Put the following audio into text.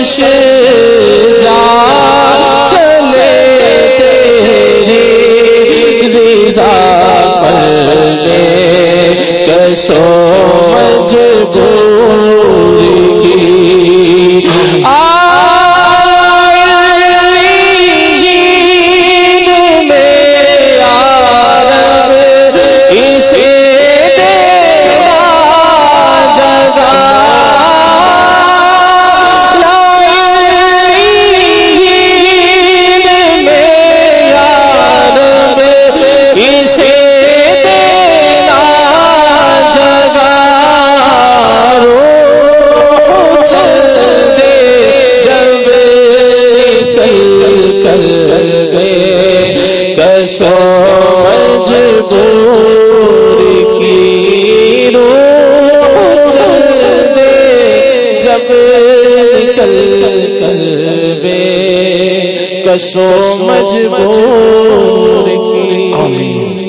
کش جا چلے تیری رضا پر کشو مجبور سو مجبور کی رو جب نکل کر بے کسو مجبور کی